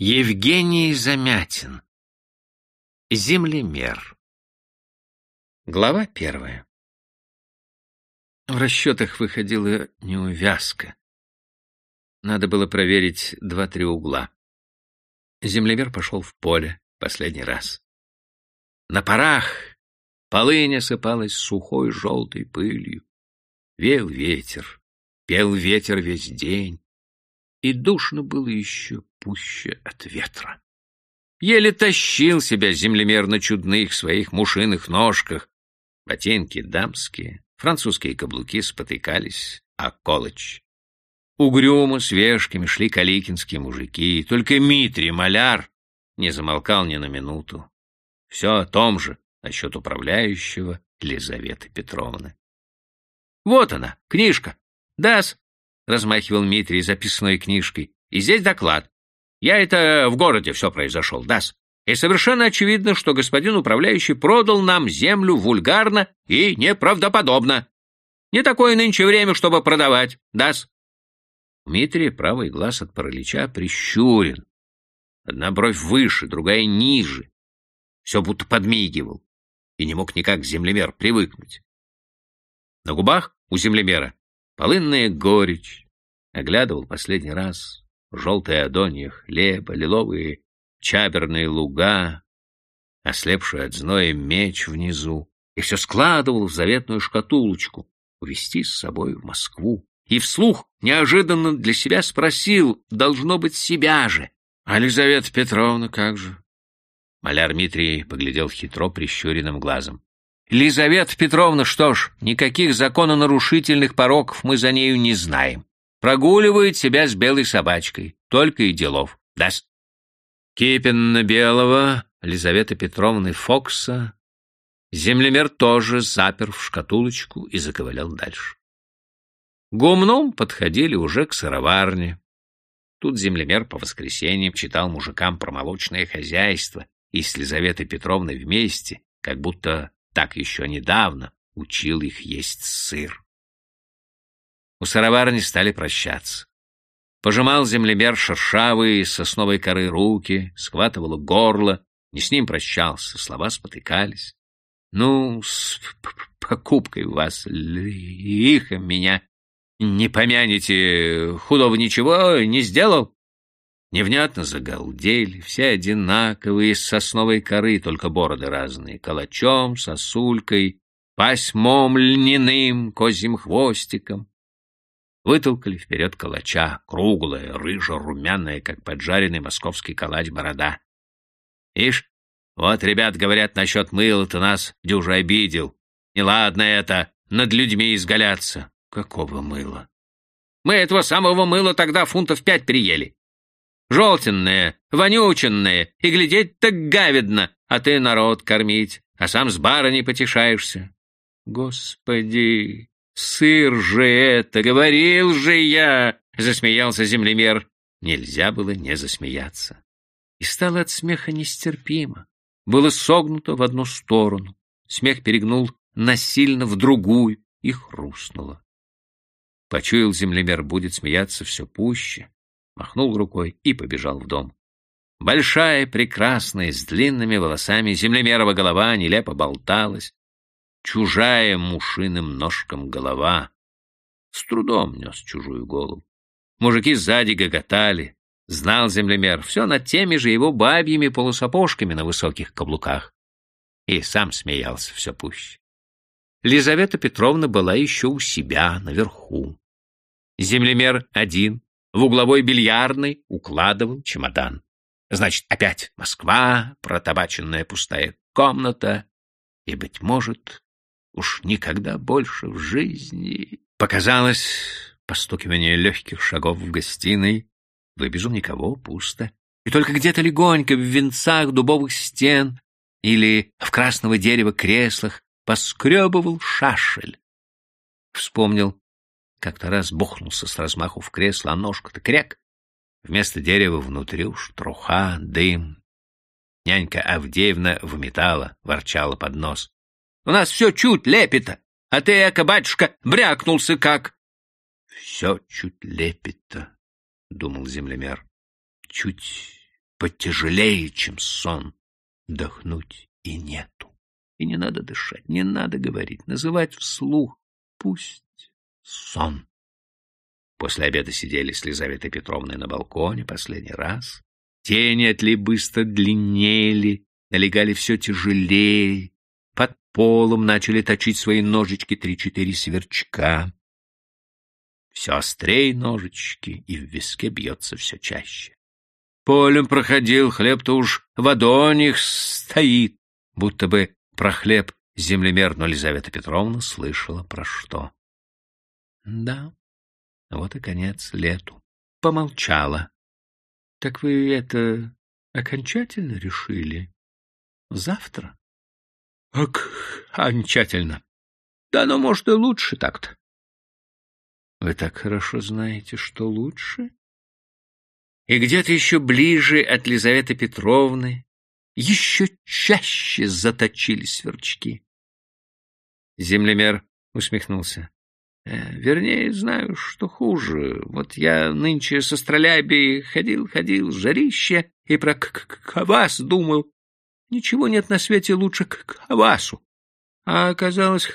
Евгений Замятин. Землемер. Глава первая. В расчетах выходила неувязка. Надо было проверить два-три угла. Землемер пошел в поле последний раз. На парах полынь осыпалась сухой желтой пылью. Вел ветер, пел ветер весь день и душно было еще пуще от ветра. Еле тащил себя землемер на чудных своих мушиных ножках. Ботинки дамские, французские каблуки спотыкались, а колочь. Угрюмо с вешками шли каликинские мужики, только Митрий, маляр, не замолкал ни на минуту. Все о том же насчет управляющего Елизаветы Петровны. Вот она, книжка. Дас, размахивал Митрий записной книжкой. И здесь доклад. Я это в городе все произошел, дас. И совершенно очевидно, что господин управляющий продал нам землю вульгарно и неправдоподобно. Не такое нынче время, чтобы продавать, дас. Дмитрий правый глаз от паралича прищурен. Одна бровь выше, другая ниже. Все будто подмигивал и не мог никак землемер привыкнуть. На губах у землемера Полынная горечь. Оглядывал последний раз желтые адонья хлеба, лиловые чаберные луга, ослепший от зноя меч внизу, и все складывал в заветную шкатулочку, увезти с собой в Москву. И вслух неожиданно для себя спросил, должно быть, себя же. «А Петровна как же?» Маляр Дмитрий поглядел хитро прищуренным глазом. Лизавета Петровна, что ж, никаких закононарушительных пороков мы за нею не знаем. Прогуливает себя с белой собачкой, только и делов. Даст. Кипенно-белого Лизаветы Петровны фокса, землемер тоже запер в шкатулочку и заковылял дальше. Гумном подходили уже к сыроварне. Тут землемер по воскресеньям читал мужикам про молочное хозяйство и с Лизаветой Петровной вместе, как будто так еще недавно учил их есть сыр. У сыроварни стали прощаться. Пожимал землемер шершавые сосновой коры руки, схватывало горло, не с ним прощался, слова спотыкались. Ну, с покупкой вас лихо меня не помянете, худого ничего не сделал? Невнятно загалдели, все одинаковые, из сосновой коры, только бороды разные, калачом, сосулькой, пасьмом льняным, козьим хвостиком. Вытолкали вперед калача, круглая, рыжо-румяная, как поджаренный московский калач борода. Ишь, вот ребят говорят насчет мыла, ты нас дюже обидел. Неладно это, над людьми изгаляться. Какого мыла? Мы этого самого мыла тогда фунтов пять переели желтенное, вонюченное, и глядеть так гавидно, а ты народ кормить, а сам с барыней потешаешься. Господи, сыр же это, говорил же я, засмеялся землемер. Нельзя было не засмеяться. И стало от смеха нестерпимо. Было согнуто в одну сторону. Смех перегнул насильно в другую и хрустнуло. Почуял землемер, будет смеяться все пуще махнул рукой и побежал в дом. Большая, прекрасная, с длинными волосами землемерова голова нелепо болталась. Чужая мушиным ножком голова. С трудом нес чужую голову. Мужики сзади гоготали. Знал землемер, все над теми же его бабьими полусапожками на высоких каблуках. И сам смеялся все пуще. Лизавета Петровна была еще у себя, наверху. Землемер один, в угловой бильярдной укладывал чемодан. Значит, опять Москва, протабаченная пустая комната, и, быть может, уж никогда больше в жизни... Показалось постукивание легких шагов в гостиной. Выбежал никого, пусто. И только где-то легонько в венцах дубовых стен или в красного дерева креслах поскребывал шашель. Вспомнил, как-то раз бухнулся с размаху в кресло, а ножка-то кряк. Вместо дерева внутри уж труха, дым. Нянька Авдеевна выметала, ворчала под нос. — У нас все чуть лепито, а ты, эко, батюшка, брякнулся как... — Все чуть лепито, — думал землемер. — Чуть потяжелее, чем сон. Дохнуть и нету. И не надо дышать, не надо говорить, называть вслух. Пусть сон. После обеда сидели с Лизаветой Петровной на балконе последний раз. Тени от ли быстро длиннели, налегали все тяжелее. Полом начали точить свои ножички три-четыре сверчка. Все острее ножички, и в виске бьется все чаще. Полем проходил, хлеб-то уж в ладонях стоит, будто бы про хлеб землемер, но Лизавета Петровна слышала про что. Да, вот и конец лету. Помолчала. — Так вы это окончательно решили? Завтра? — Окончательно. Да, но, может, и лучше так-то. — Вы так хорошо знаете, что лучше? И где-то еще ближе от Лизаветы Петровны еще чаще заточили сверчки. Землемер усмехнулся. Э, вернее, знаю, что хуже. Вот я нынче со Стролябей ходил-ходил, жарище, и про квас думал. Ничего нет на свете лучше квасу. А оказалось,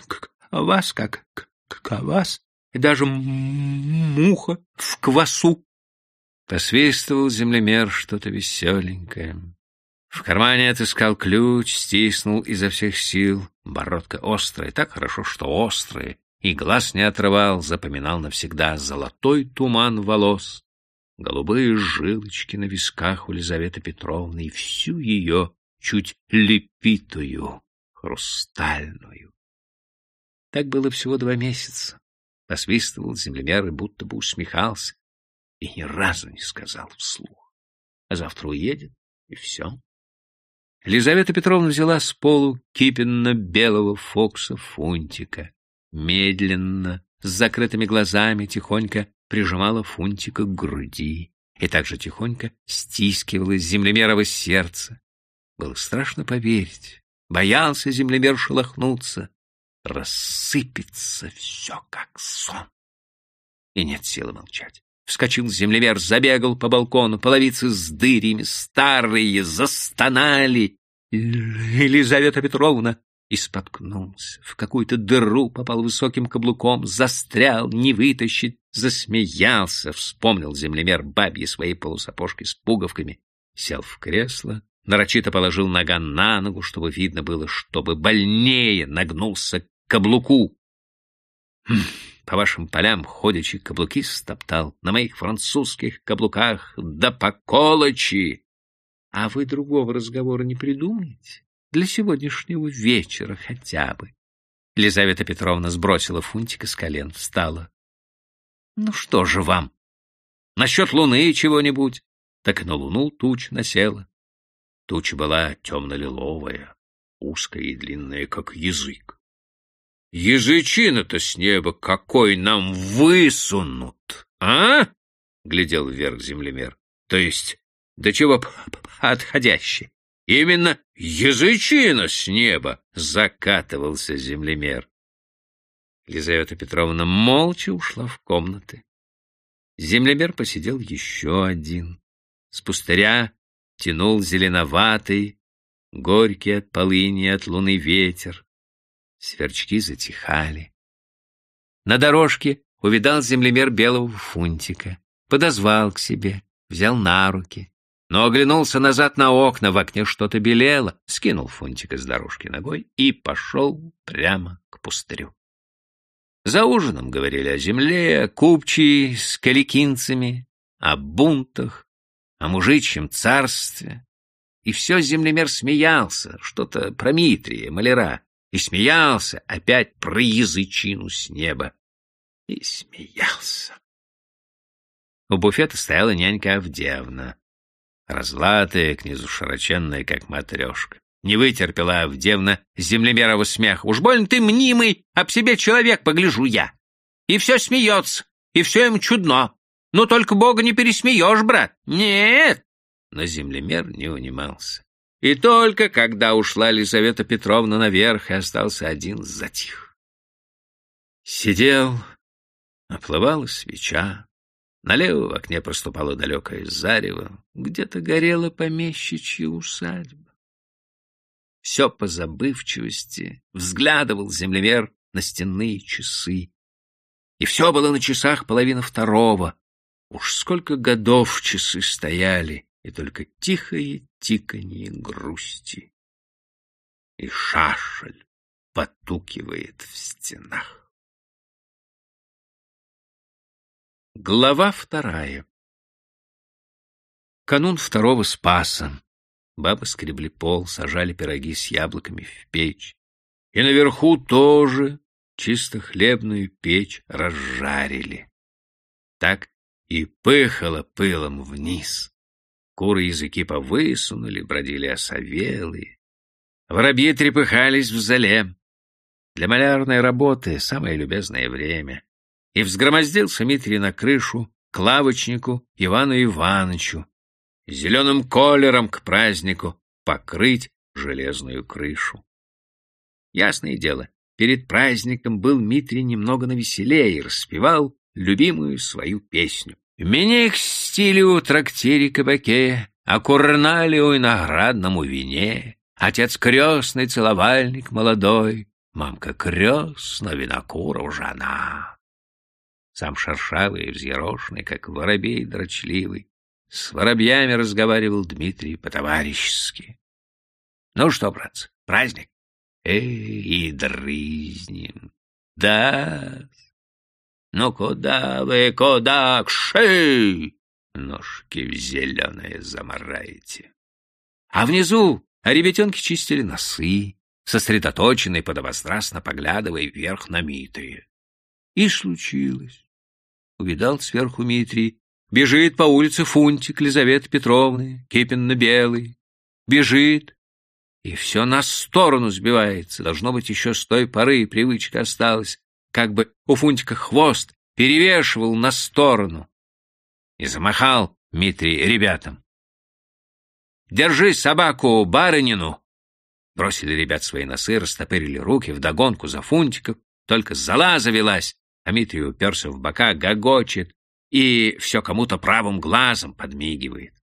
квас как квас, и даже муха в квасу. Посвистывал землемер что-то веселенькое. В кармане отыскал ключ, стиснул изо всех сил. Бородка острая, так хорошо, что острая, и глаз не отрывал, запоминал навсегда золотой туман волос, голубые жилочки на висках у Лизаветы Петровны и всю ее чуть лепитую, хрустальную. Так было всего два месяца. Посвистывал землемер и будто бы усмехался, и ни разу не сказал вслух. А завтра уедет, и все. Лизавета Петровна взяла с полу кипенно-белого фокса Фунтика медленно, с закрытыми глазами, тихонько прижимала Фунтика к груди и также тихонько стискивала землемерово сердце. Было страшно поверить. Боялся землемер шелохнуться. Рассыпется все, как сон. И нет силы молчать. Вскочил землемер, забегал по балкону, половицы с дырями, старые, застонали. Елизавета Петровна и споткнулся, в какую-то дыру попал высоким каблуком, застрял, не вытащить, засмеялся, вспомнил землемер бабьи свои полусапожки с пуговками, сел в кресло, нарочито положил нога на ногу, чтобы видно было, чтобы больнее нагнулся к каблуку. Хм, по вашим полям ходячи каблуки стоптал, на моих французских каблуках да по колочи. А вы другого разговора не придумаете? Для сегодняшнего вечера хотя бы. Лизавета Петровна сбросила фунтика с колен, встала. — Ну что же вам? Насчет луны чего-нибудь? Так на луну туч насела. Туча была темно-лиловая, узкая и длинная, как язык. Язычина-то с неба какой нам высунут, а? Глядел вверх землемер. То есть, до чего отходящий. Именно язычина с неба закатывался землемер. Лизавета Петровна молча ушла в комнаты. Землемер посидел еще один. С пустыря тянул зеленоватый, горький от полыни от луны ветер. Сверчки затихали. На дорожке увидал землемер белого фунтика, подозвал к себе, взял на руки но оглянулся назад на окна, в окне что-то белело, скинул фунтика с дорожки ногой и пошел прямо к пустырю. За ужином говорили о земле, о купчии с каликинцами, о бунтах, о мужичьем царстве. И все землемер смеялся, что-то про Митрия, маляра, и смеялся опять про язычину с неба. И смеялся. У буфета стояла нянька Авдеевна разлатая, к низу широченная, как матрешка. Не вытерпела Авдевна землемерова смех. Уж больно ты мнимый, об себе человек, погляжу я. И все смеется, и все им чудно. Ну, только Бога не пересмеешь, брат. Нет. Но землемер не унимался. И только когда ушла Лизавета Петровна наверх и остался один, затих. Сидел, оплывала свеча, Налево в окне проступало далекое зарево, где-то горела помещичья усадьба. Все по забывчивости взглядывал землемер на стенные часы. И все было на часах половина второго. Уж сколько годов часы стояли, и только тихое тиканье грусти. И шашель потукивает в стенах. Глава вторая Канун второго Спаса. Бабы скребли пол, сажали пироги с яблоками в печь. И наверху тоже чисто хлебную печь разжарили. Так и пыхало пылом вниз. Куры языки повысунули, бродили осовелые. Воробьи трепыхались в зале. Для малярной работы самое любезное время и взгромоздился Митрий на крышу к лавочнику Ивану Ивановичу, зеленым колером к празднику покрыть железную крышу. Ясное дело, перед праздником был Митрий немного навеселее и распевал любимую свою песню. «Меня к стилю трактире кабаке, а курналиу и наградному вине, отец крестный целовальник молодой, мамка крестна винокуров жена» сам шершавый и взъерошенный, как воробей дрочливый. С воробьями разговаривал Дмитрий по-товарищески. — Ну что, братцы, праздник? Эй, и дрызнем. Да. Ну куда вы, куда, к шее? Ножки в зеленое замораете. А внизу ребятенки чистили носы, сосредоточенные, подобострастно поглядывая вверх на Митрия. И случилось увидал сверху Митрий. Бежит по улице Фунтик Лизаветы Петровны, кипенно-белый. Бежит, и все на сторону сбивается. Должно быть, еще с той поры привычка осталась. Как бы у Фунтика хвост перевешивал на сторону. И замахал Митрий ребятам. «Держи собаку барынину!» Бросили ребят свои носы, растопырили руки вдогонку за Фунтиком. Только зала завелась, Дмитрий уперся в бока, гогочет и все кому-то правым глазом подмигивает.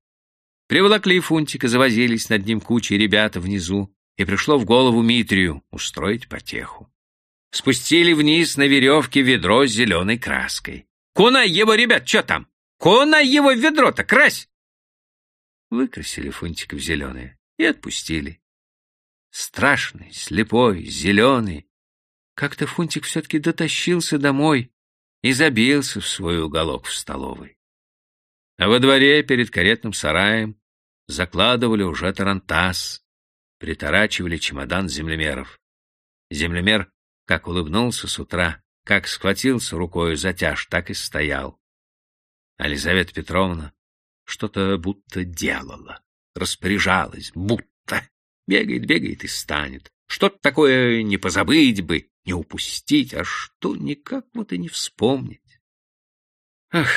Приволокли Фунтика, завозились над ним кучей ребята внизу, и пришло в голову Митрию устроить потеху. Спустили вниз на веревке ведро с зеленой краской. «Кунай его, ребят, что там? Кунай его в ведро-то, крась!» Выкрасили Фунтика в зеленое и отпустили. Страшный, слепой, зеленый, как-то Фунтик все-таки дотащился домой и забился в свой уголок в столовой. А во дворе перед каретным сараем закладывали уже тарантас, приторачивали чемодан землемеров. Землемер как улыбнулся с утра, как схватился рукою за тяж, так и стоял. Елизавета Петровна что-то будто делала, распоряжалась, будто. Бегает, бегает и станет. Что-то такое не позабыть бы, не упустить, а что никак вот и не вспомнить. Ах,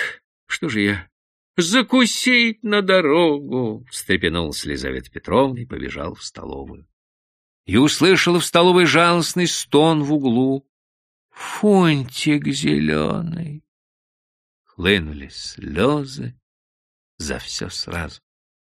что же я? Закусить на дорогу! Встрепенулась Лизавета Петровна и побежал в столовую. И услышала в столовой жалостный стон в углу. Фунтик зеленый. Хлынули слезы за все сразу.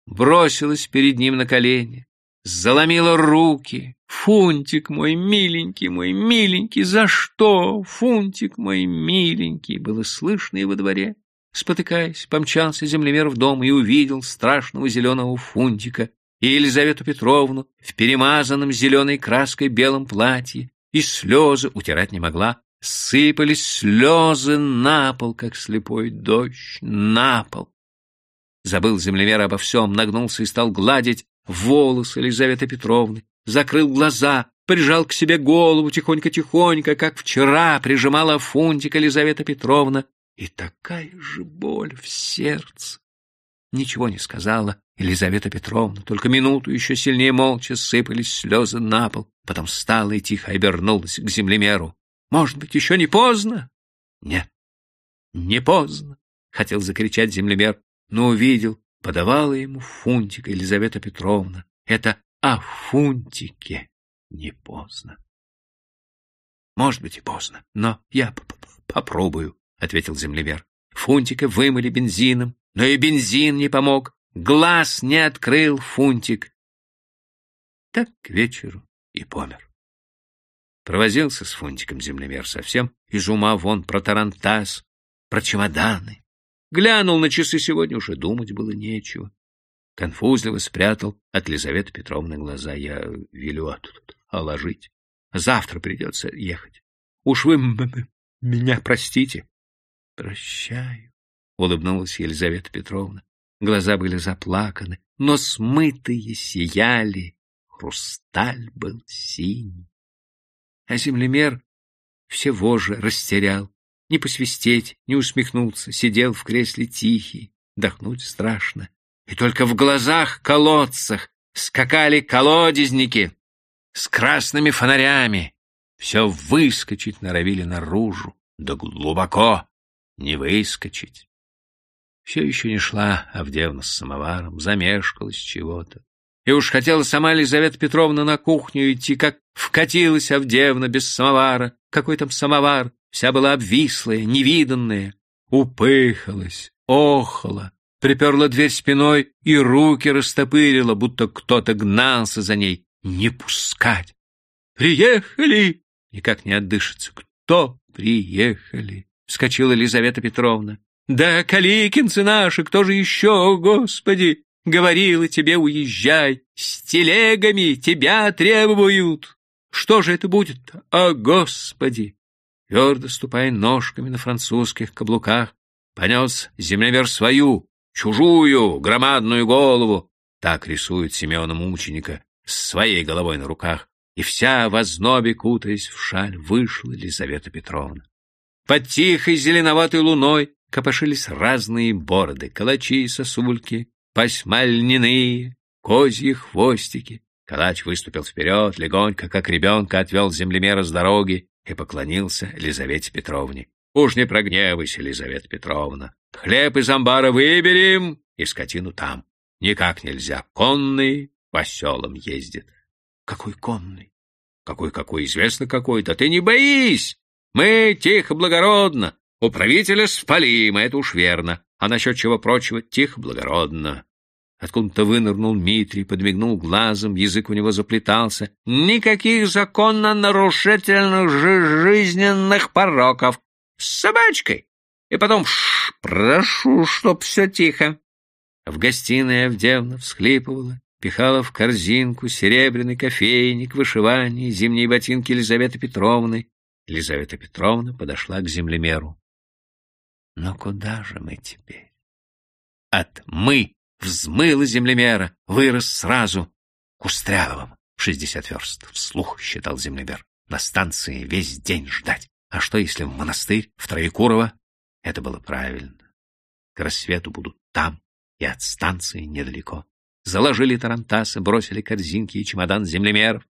Бросилась перед ним на колени, заломила руки. «Фунтик мой миленький, мой миленький, за что? Фунтик мой миленький!» Было слышно и во дворе. Спотыкаясь, помчался землемер в дом и увидел страшного зеленого фунтика и Елизавету Петровну в перемазанном зеленой краской белом платье, и слезы утирать не могла. Сыпались слезы на пол, как слепой дождь, на пол. Забыл землемер обо всем, нагнулся и стал гладить волосы Елизаветы Петровны, закрыл глаза, прижал к себе голову тихонько-тихонько, как вчера прижимала Фунтика Елизавета Петровна, и такая же боль в сердце. Ничего не сказала Елизавета Петровна, только минуту еще сильнее молча сыпались слезы на пол, потом встала и тихо обернулась к землемеру. «Может быть, еще не поздно?» «Нет, не поздно», — хотел закричать землемер, но увидел, подавала ему фунтик Елизавета Петровна. Это о фунтике не поздно. Может быть и поздно, но я п -п попробую, — ответил землемер. Фунтика вымыли бензином, но и бензин не помог. Глаз не открыл Фунтик. Так к вечеру и помер. Провозился с Фунтиком землемер совсем из ума вон про тарантас, про чемоданы. Глянул на часы сегодня, уже думать было нечего. Конфузливо спрятал от Лизаветы Петровны глаза. Я велю тут оложить. Завтра придется ехать. Уж вы меня простите. Прощаю, — улыбнулась Елизавета Петровна. Глаза были заплаканы, но смытые сияли. Хрусталь был синий. А землемер всего же растерял. Не посвистеть, не усмехнуться, сидел в кресле тихий, дохнуть страшно. И только в глазах колодцах скакали колодезники с красными фонарями. Все выскочить норовили наружу, да глубоко не выскочить. Все еще не шла Авдеевна с самоваром, замешкалась чего-то. И уж хотела сама Елизавета Петровна на кухню идти, как вкатилась Авдеевна без самовара. Какой там самовар? Вся была обвислая, невиданная. Упыхалась, охала, приперла дверь спиной и руки растопырила, будто кто-то гнался за ней. Не пускать! «Приехали!» Никак не отдышится. «Кто приехали?» — вскочила Елизавета Петровна. «Да каликинцы наши, кто же еще, о, Господи! Говорила тебе, уезжай, с телегами тебя требуют! Что же это будет, о, Господи!» Твердо ступая ножками на французских каблуках, понес землемер свою, чужую, громадную голову. Так рисует Семена мученика с своей головой на руках, и вся в ознобе, кутаясь в шаль, вышла Елизавета Петровна. Под тихой зеленоватой луной копошились разные бороды, калачи и сосульки, пасьма льняные, козьи хвостики. Калач выступил вперед, легонько, как ребенка, отвел землемера с дороги и поклонился Елизавете Петровне. «Уж не прогневайся, Елизавета Петровна. Хлеб из амбара выберем, и скотину там. Никак нельзя. Конный по селам ездит». «Какой конный?» «Какой-какой, известно какой. Да ты не боись! Мы тихо, благородно. У правителя спалим, это уж верно. А насчет чего прочего тихо, благородно. Откуда-то вынырнул Митрий, подмигнул глазом, язык у него заплетался. Никаких законно нарушительных жизненных пороков. С собачкой. И потом, ш, прошу, чтоб все тихо. В гостиной Авдевна всхлипывала, пихала в корзинку серебряный кофейник, вышивание, зимние ботинки Елизаветы Петровны, Елизавета Петровна подошла к землемеру. Но куда же мы теперь? От «мы» взмыло землемера, вырос сразу к Устряловым. Шестьдесят верст, вслух считал землемер. На станции весь день ждать. А что, если в монастырь, в Троекурово? Это было правильно. К рассвету будут там, и от станции недалеко. Заложили тарантасы, бросили корзинки и чемодан землемеров.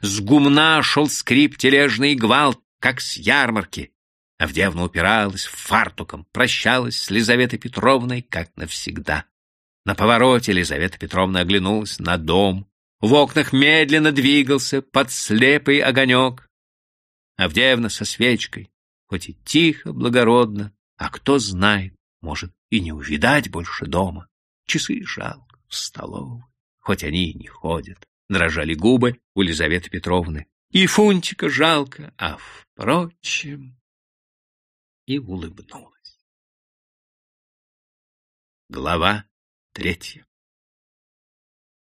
С гумна шел скрип тележный гвалт, как с ярмарки. Авдеевна упиралась фартуком, прощалась с Лизаветой Петровной, как навсегда. На повороте Лизавета Петровна оглянулась на дом. В окнах медленно двигался подслепый огонек. Авдеевна со свечкой, хоть и тихо, благородно, а кто знает, может и не увидать больше дома. Часы жалко в столовой, хоть они и не ходят. Дрожали губы у Лизаветы Петровны. И Фунтика жалко, а впрочем... И улыбнулась. Глава третья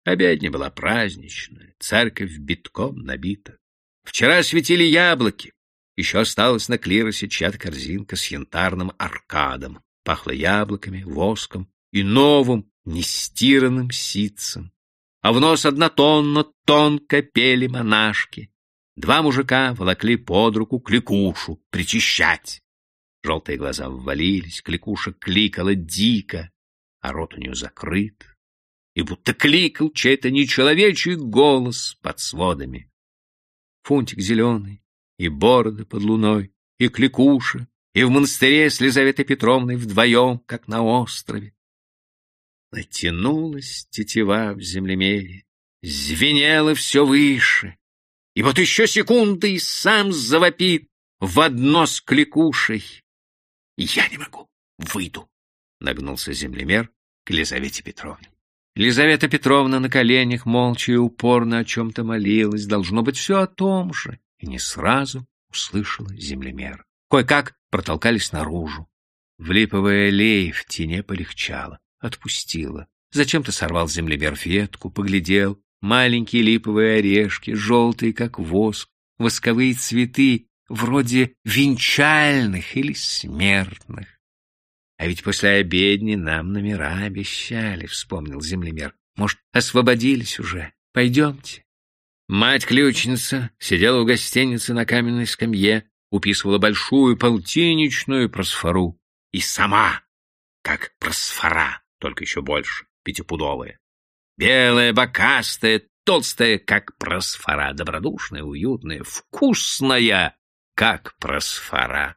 Обедня была праздничная, церковь битком набита. Вчера светили яблоки. Еще осталась на клиросе чья-то корзинка с янтарным аркадом. Пахло яблоками, воском и новым, нестиранным ситцем а в нос однотонно тонко пели монашки. Два мужика волокли под руку кликушу причищать. Желтые глаза ввалились, кликуша кликала дико, а рот у нее закрыт, и будто кликал чей-то нечеловечий голос под сводами. Фунтик зеленый, и борода под луной, и кликуша, и в монастыре с Лизаветой Петровной вдвоем, как на острове. Натянулась тетива в землемере, звенело все выше. И вот еще секунды и сам завопит в одно с кликушей. Я не могу, выйду. Нагнулся землемер к Елизавете Петровне. Елизавета Петровна на коленях молча и упорно о чем-то молилась. Должно быть, все о том же. И не сразу услышала землемер. Кое-как протолкались наружу. В липовой аллее в тени полегчало, отпустила. Зачем-то сорвал землемер ветку, поглядел. Маленькие липовые орешки, желтые, как воск, восковые цветы, вроде венчальных или смертных. А ведь после обедни нам номера обещали, — вспомнил землемер. Может, освободились уже? Пойдемте. Мать-ключница сидела в гостинице на каменной скамье, уписывала большую полтинничную просфору. И сама, как просфора, только еще больше, пятипудовая. Белая, бокастая, толстая, как просфора, добродушная, уютная, вкусная, как просфора.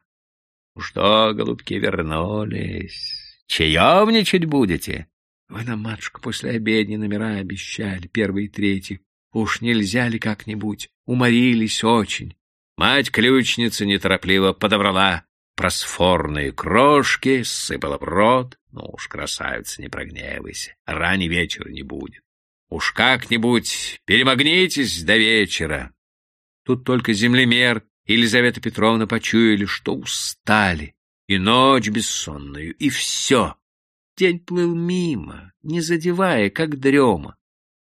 Что, голубки, вернулись? Чаевничать будете? Вы нам, матушка, после обедни номера обещали, первый и третий. Уж нельзя ли как-нибудь? Уморились очень. Мать-ключница неторопливо подобрала просфорные крошки, сыпала в рот. Ну уж, красавица, не прогневайся, ранний вечер не будет. Уж как-нибудь перемогнитесь до вечера. Тут только землемер Елизавета Петровна почуяли, что устали, и ночь бессонную, и все. День плыл мимо, не задевая, как дрема.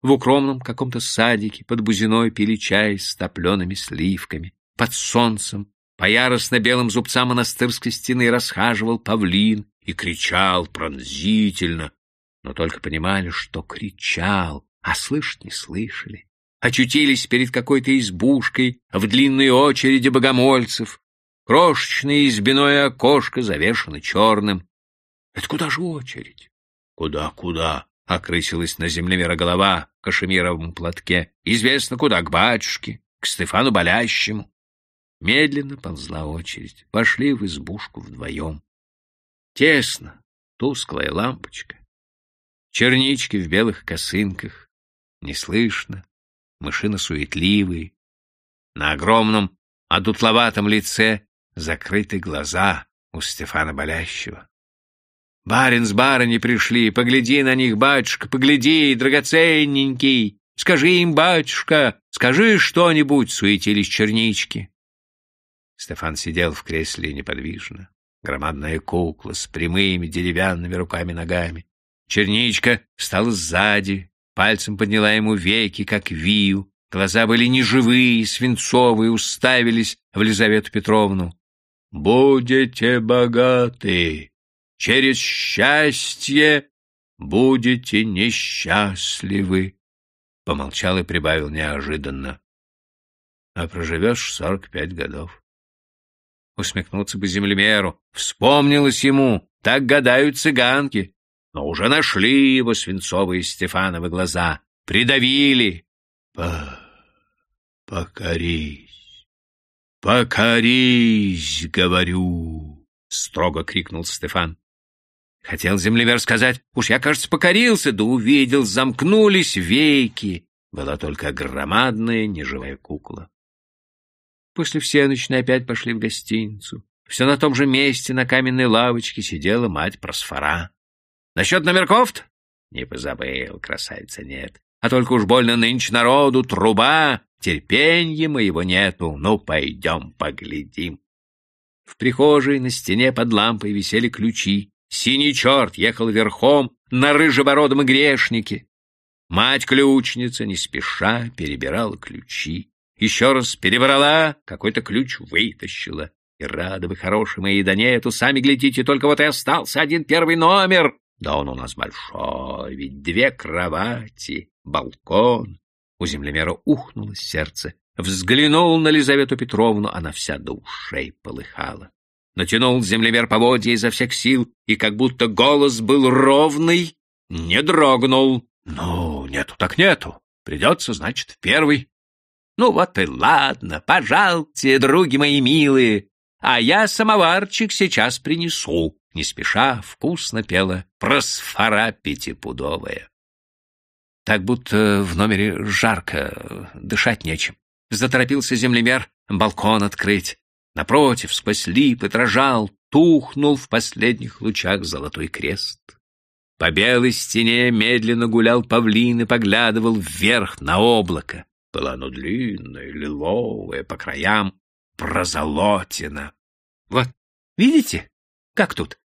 В укромном каком-то садике под бузиной пили чай с топлеными сливками. Под солнцем по яростно-белым зубцам монастырской стены расхаживал павлин и кричал пронзительно, но только понимали, что кричал, а слышать не слышали очутились перед какой-то избушкой в длинной очереди богомольцев. Крошечное избиное окошко завешено черным. Это куда же очередь? Куда, куда? Окрысилась на землемера голова в кашемировом платке. Известно куда, к батюшке, к Стефану Болящему. Медленно ползла очередь. Вошли в избушку вдвоем. Тесно, тусклая лампочка. Чернички в белых косынках. Не слышно, мышино суетливый. На огромном, одутловатом лице закрыты глаза у Стефана Болящего. Барин с барыней пришли, погляди на них, батюшка, погляди, драгоценненький. Скажи им, батюшка, скажи что-нибудь, суетились чернички. Стефан сидел в кресле неподвижно. Громадная кукла с прямыми деревянными руками-ногами. Черничка стала сзади, Пальцем подняла ему веки, как вию. Глаза были неживые, свинцовые, уставились в Лизавету Петровну. «Будете богаты, через счастье будете несчастливы», — помолчал и прибавил неожиданно. «А проживешь сорок пять годов». Усмехнуться бы землемеру. Вспомнилось ему, так гадают цыганки но уже нашли его свинцовые Стефановы глаза, придавили. По «Покорись! Покорись, говорю!» — строго крикнул Стефан. Хотел землемер сказать, уж я, кажется, покорился, да увидел, замкнулись веки. Была только громадная неживая кукла. После всеночной опять пошли в гостиницу. Все на том же месте на каменной лавочке сидела мать Просфора. Насчет номерков-то? Не позабыл, красавица, нет. А только уж больно нынче народу, труба, терпенья моего нету. Ну, пойдем поглядим. В прихожей на стене под лампой висели ключи. Синий черт ехал верхом на рыжебородом грешнике. Мать-ключница не спеша перебирала ключи. Еще раз перебрала, какой-то ключ вытащила. И рады вы, хорошие мои, да нету, сами глядите, только вот и остался один первый номер. Да он у нас большой, ведь две кровати, балкон. У землемера ухнуло сердце. Взглянул на Лизавету Петровну, она вся до ушей полыхала. Натянул землемер поводья изо всех сил, и как будто голос был ровный, не дрогнул. Ну, нету так нету. Придется, значит, в первый. Ну вот и ладно, пожалуйте, други мои милые, а я самоварчик сейчас принесу не спеша, вкусно пела просфора пятипудовая. Так будто в номере жарко, дышать нечем. Заторопился землемер балкон открыть. Напротив, сквозь липы дрожал тухнул в последних лучах золотой крест. По белой стене медленно гулял павлин и поглядывал вверх на облако. Было оно длинное, лиловое, по краям прозолотено. Вот, видите, как тут?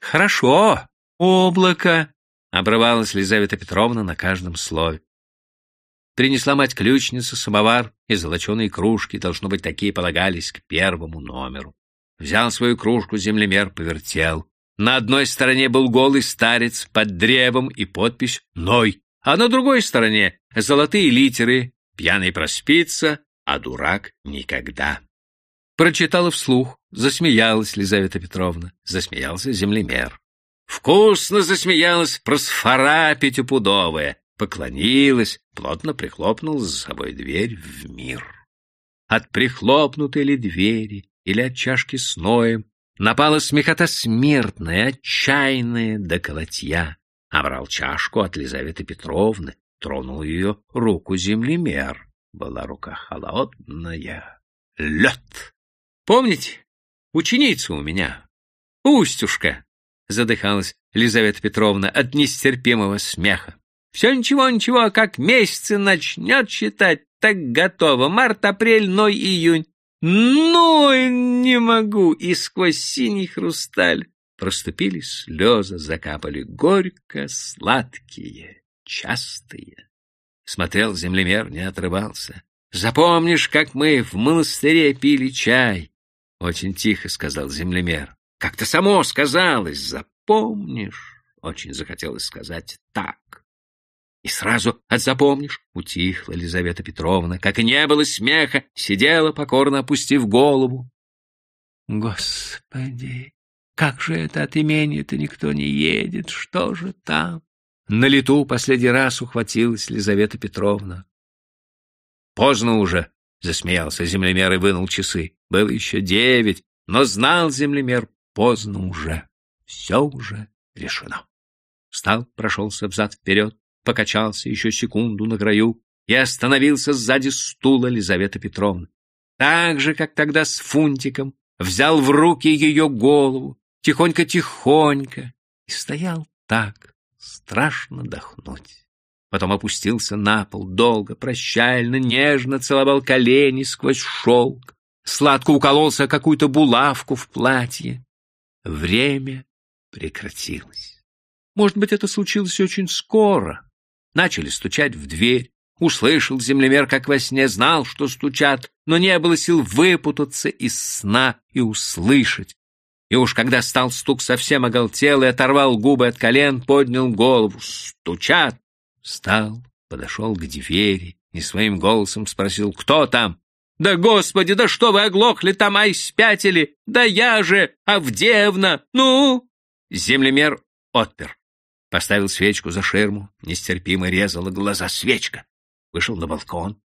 Хорошо, облако, — обрывалась Лизавета Петровна на каждом слове. Принесла мать ключницу, самовар и золоченые кружки, должно быть, такие полагались к первому номеру. Взял свою кружку землемер, повертел. На одной стороне был голый старец под древом и подпись «Ной», а на другой стороне золотые литеры «Пьяный проспится, а дурак никогда». Прочитала вслух, засмеялась Лизавета Петровна, засмеялся землемер. Вкусно засмеялась просфора пятипудовая, поклонилась, плотно прихлопнула за собой дверь в мир. От прихлопнутой ли двери или от чашки с ноем напала смехота смертная, отчаянная до колотья. Обрал чашку от Лизаветы Петровны, тронул ее руку землемер. Была рука холодная. Лед! Помните? Ученица у меня. Устюшка. Задыхалась Лизавета Петровна от нестерпимого смеха. Все ничего-ничего, как месяцы начнет считать, так готово. Март, апрель, ной, июнь. Ну, не могу. И сквозь синий хрусталь проступили слезы, закапали горько, сладкие, частые. Смотрел землемер, не отрывался. Запомнишь, как мы в монастыре пили чай? Очень тихо сказал землемер. Как-то само сказалось, запомнишь? Очень захотелось сказать так. И сразу от запомнишь утихла Елизавета Петровна, как и не было смеха, сидела, покорно опустив голову. Господи, как же это от имени-то никто не едет, что же там? На лету последний раз ухватилась Елизавета Петровна. Поздно уже, засмеялся землемер и вынул часы. Было еще девять, но знал землемер, поздно уже. Все уже решено. Встал, прошелся взад-вперед, покачался еще секунду на краю и остановился сзади стула Лизаветы Петровны. Так же, как тогда с Фунтиком, взял в руки ее голову, тихонько-тихонько, и стоял так, страшно дохнуть. Потом опустился на пол, долго, прощально, нежно целовал колени сквозь шелк, сладко укололся какую-то булавку в платье. Время прекратилось. Может быть, это случилось очень скоро, Начали стучать в дверь. Услышал землемер, как во сне, знал, что стучат, но не было сил выпутаться из сна и услышать. И уж когда стал стук совсем оголтелый, оторвал губы от колен, поднял голову. Стучат! Встал, подошел к двери и своим голосом спросил, кто там? «Да, Господи, да что вы оглохли там, ай, спятили? Да я же, Авдеевна, ну!» Землемер отпер. Поставил свечку за ширму, нестерпимо резала глаза свечка. Вышел на балкон.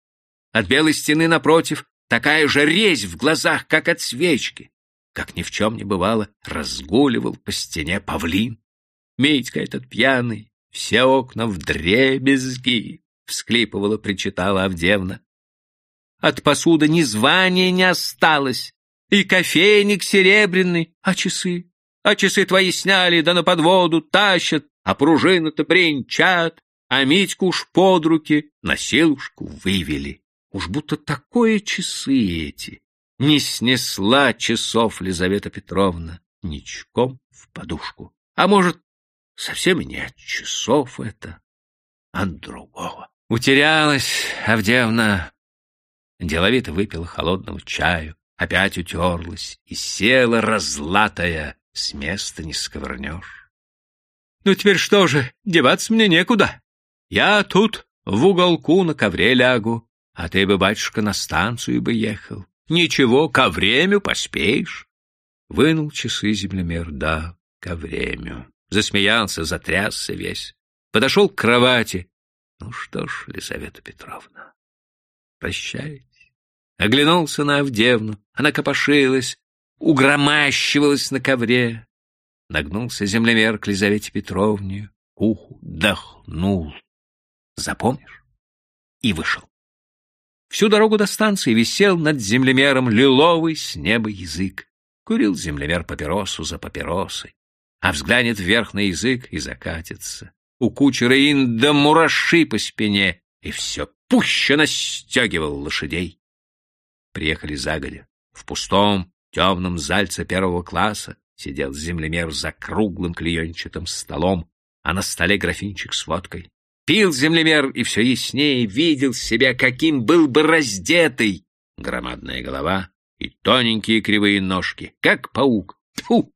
От белой стены напротив такая же резь в глазах, как от свечки. Как ни в чем не бывало, разгуливал по стене павлин. Митька этот пьяный, все окна в дребезги, — всклипывала, причитала Авдевна. От посуды ни звания не осталось, и кофейник серебряный, а часы? А часы твои сняли, да на подводу тащат, а пружины-то бренчат, а Митьку уж под руки на силушку вывели. Уж будто такое часы эти не снесла часов Лизавета Петровна ничком в подушку. А может, совсем и не от часов это, а от другого. Утерялась Авдеевна. Деловито выпила холодного чаю, опять утерлась и села разлатая, с места не сковырнешь. Ну теперь что же, деваться мне некуда. Я тут в уголку на ковре лягу, а ты бы, батюшка, на станцию бы ехал. Ничего, ко времени поспеешь. Вынул часы землемер, да, ко времени. Засмеялся, затрясся весь. Подошел к кровати. Ну что ж, Лизавета Петровна, прощайте. Оглянулся на Авдевну. Она копошилась, угромащивалась на ковре нагнулся землемер к Лизавете Петровне, уху дохнул. Запомнишь? И вышел. Всю дорогу до станции висел над землемером лиловый с неба язык. Курил землемер папиросу за папиросой, а взглянет вверх на язык и закатится. У кучера инда мураши по спине, и все пуще настегивал лошадей. Приехали загодя. В пустом, темном зальце первого класса сидел землемер за круглым клеенчатым столом, а на столе графинчик с водкой. Пил землемер и все яснее видел себя, каким был бы раздетый. Громадная голова и тоненькие кривые ножки, как паук. Тьфу!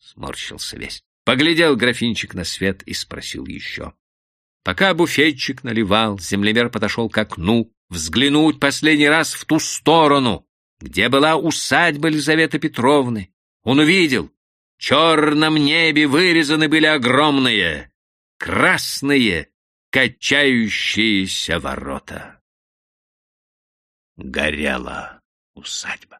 Сморщился весь. Поглядел графинчик на свет и спросил еще. Пока буфетчик наливал, землемер подошел к окну, взглянуть последний раз в ту сторону, где была усадьба Елизаветы Петровны. Он увидел, в черном небе вырезаны были огромные, красные, качающиеся ворота. Горела усадьба.